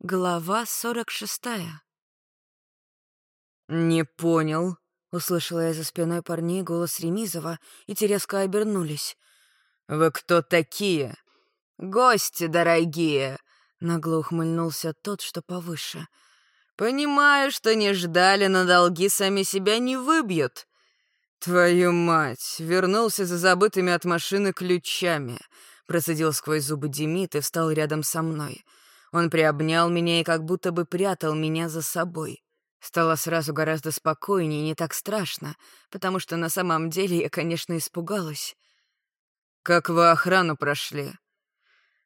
Глава сорок шестая. «Не понял», — услышала я за спиной парней голос Ремизова, и те резко обернулись. «Вы кто такие?» «Гости дорогие», — нагло ухмыльнулся тот, что повыше. «Понимаю, что не ждали, но долги сами себя не выбьют». «Твою мать!» — вернулся за забытыми от машины ключами. Процедил сквозь зубы Демид и встал рядом со мной. Он приобнял меня и как будто бы прятал меня за собой. Стало сразу гораздо спокойнее и не так страшно, потому что на самом деле я, конечно, испугалась. «Как вы охрану прошли?»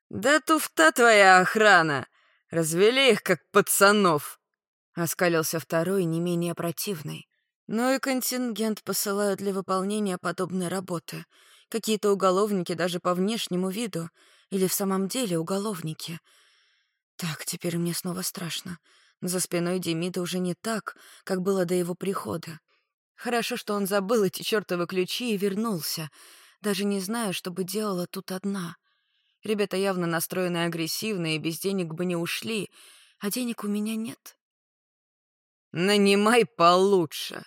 «Да туфта твоя охрана! Развели их, как пацанов!» Оскалился второй, не менее противный. Ну и контингент посылают для выполнения подобной работы. Какие-то уголовники даже по внешнему виду. Или в самом деле уголовники — так, теперь мне снова страшно. За спиной Демида уже не так, как было до его прихода. Хорошо, что он забыл эти чертовы ключи и вернулся. Даже не знаю, что бы делала тут одна. Ребята явно настроены агрессивно и без денег бы не ушли, а денег у меня нет. «Нанимай получше».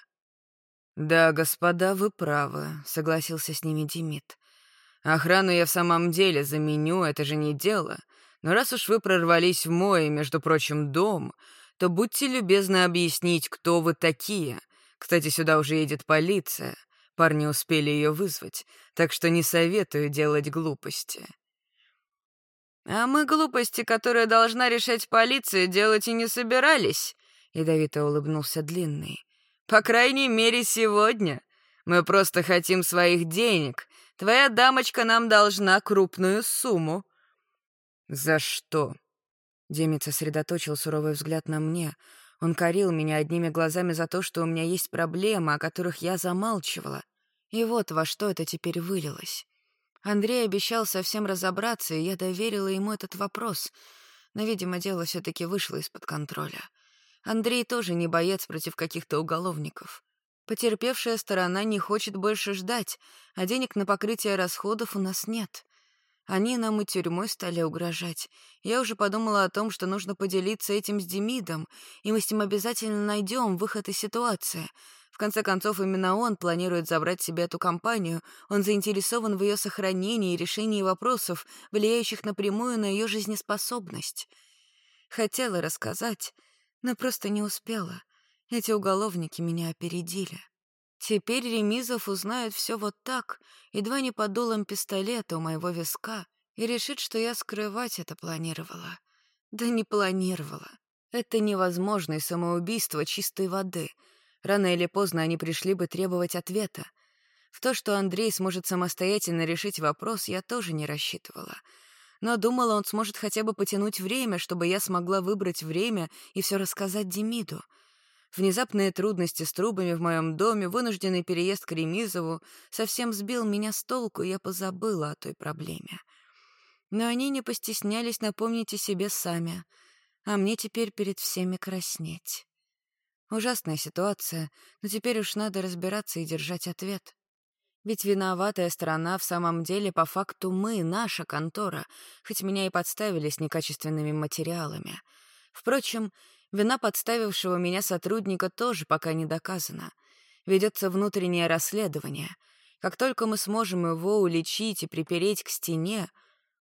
«Да, господа, вы правы», — согласился с ними Демид. «Охрану я в самом деле заменю, это же не дело. Но раз уж вы прорвались в мой, между прочим, дом, то будьте любезны объяснить, кто вы такие. Кстати, сюда уже едет полиция. Парни успели ее вызвать, так что не советую делать глупости. А мы глупости, которые должна решать полиция, делать и не собирались, ядовито улыбнулся Длинный. По крайней мере, сегодня. Мы просто хотим своих денег. Твоя дамочка нам должна крупную сумму. «За что?» Демид сосредоточил суровый взгляд на мне. Он корил меня одними глазами за то, что у меня есть проблемы, о которых я замалчивала. И вот во что это теперь вылилось. Андрей обещал совсем разобраться, и я доверила ему этот вопрос. Но, видимо, дело все таки вышло из-под контроля. Андрей тоже не боец против каких-то уголовников. Потерпевшая сторона не хочет больше ждать, а денег на покрытие расходов у нас нет. Они нам и тюрьмой стали угрожать. Я уже подумала о том, что нужно поделиться этим с Демидом, и мы с ним обязательно найдем выход из ситуации. В конце концов, именно он планирует забрать себе эту компанию, он заинтересован в ее сохранении и решении вопросов, влияющих напрямую на ее жизнеспособность. Хотела рассказать, но просто не успела. Эти уголовники меня опередили. Теперь Ремизов узнает все вот так, едва не под дулом пистолета у моего виска, и решит, что я скрывать это планировала. Да не планировала. Это невозможное самоубийство чистой воды. Рано или поздно они пришли бы требовать ответа. В то, что Андрей сможет самостоятельно решить вопрос, я тоже не рассчитывала. Но думала, он сможет хотя бы потянуть время, чтобы я смогла выбрать время и все рассказать Демиду — Внезапные трудности с трубами в моем доме, вынужденный переезд к Ремизову совсем сбил меня с толку, и я позабыла о той проблеме. Но они не постеснялись напомнить о себе сами, а мне теперь перед всеми краснеть. Ужасная ситуация, но теперь уж надо разбираться и держать ответ. Ведь виноватая сторона в самом деле по факту мы, наша контора, хоть меня и подставили с некачественными материалами. Впрочем, Вина подставившего меня сотрудника тоже пока не доказана. Ведется внутреннее расследование. Как только мы сможем его уличить и припереть к стене,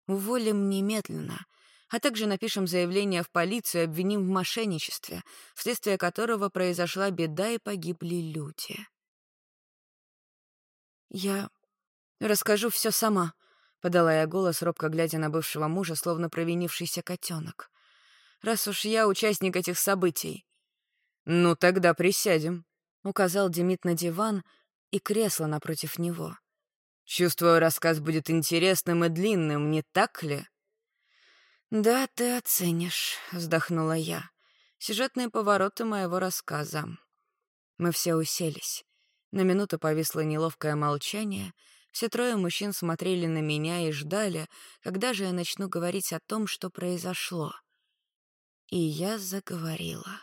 уволим немедленно, а также напишем заявление в полицию и обвиним в мошенничестве, вследствие которого произошла беда и погибли люди. «Я расскажу все сама», — подала я голос, робко глядя на бывшего мужа, словно провинившийся котенок раз уж я участник этих событий. «Ну, тогда присядем», — указал Демид на диван и кресло напротив него. «Чувствую, рассказ будет интересным и длинным, не так ли?» «Да, ты оценишь», — вздохнула я. «Сюжетные повороты моего рассказа». Мы все уселись. На минуту повисло неловкое молчание. Все трое мужчин смотрели на меня и ждали, когда же я начну говорить о том, что произошло. И я заговорила.